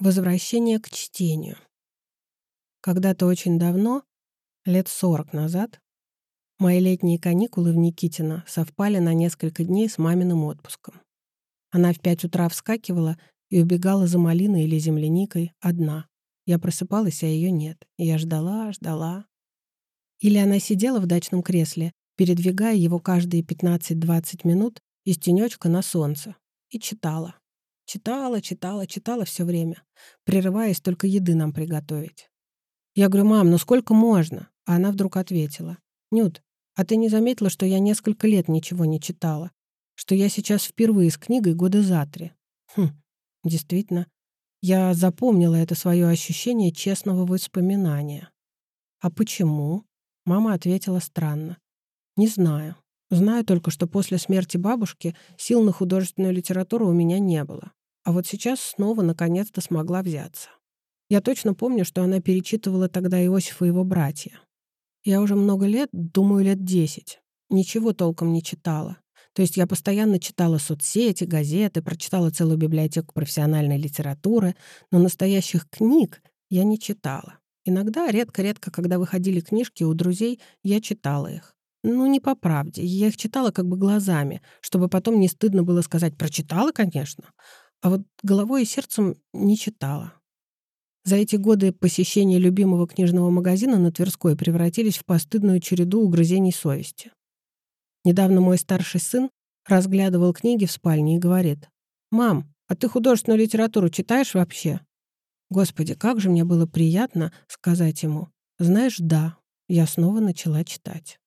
Возвращение к чтению. Когда-то очень давно, лет сорок назад, мои летние каникулы в Никитино совпали на несколько дней с маминым отпуском. Она в пять утра вскакивала и убегала за малиной или земляникой одна. Я просыпалась, а ее нет. И я ждала, ждала. Или она сидела в дачном кресле, передвигая его каждые 15-20 минут из тенечка на солнце, и читала. Читала, читала, читала все время, прерываясь только еды нам приготовить. Я говорю, мам, ну сколько можно? А она вдруг ответила, Нют, а ты не заметила, что я несколько лет ничего не читала? Что я сейчас впервые с книгой года за три? Хм, действительно, я запомнила это свое ощущение честного воспоминания. А почему? Мама ответила странно. Не знаю. Знаю только, что после смерти бабушки сил на художественную литературу у меня не было. А вот сейчас снова наконец-то смогла взяться. Я точно помню, что она перечитывала тогда Иосифа и его братья. Я уже много лет, думаю, лет десять, ничего толком не читала. То есть я постоянно читала соцсети, газеты, прочитала целую библиотеку профессиональной литературы, но настоящих книг я не читала. Иногда, редко-редко, когда выходили книжки у друзей, я читала их. Ну, не по правде. Я их читала как бы глазами, чтобы потом не стыдно было сказать «прочитала, конечно», а вот головой и сердцем не читала. За эти годы посещения любимого книжного магазина на Тверской превратились в постыдную череду угрызений совести. Недавно мой старший сын разглядывал книги в спальне и говорит, «Мам, а ты художественную литературу читаешь вообще?» Господи, как же мне было приятно сказать ему, «Знаешь, да, я снова начала читать».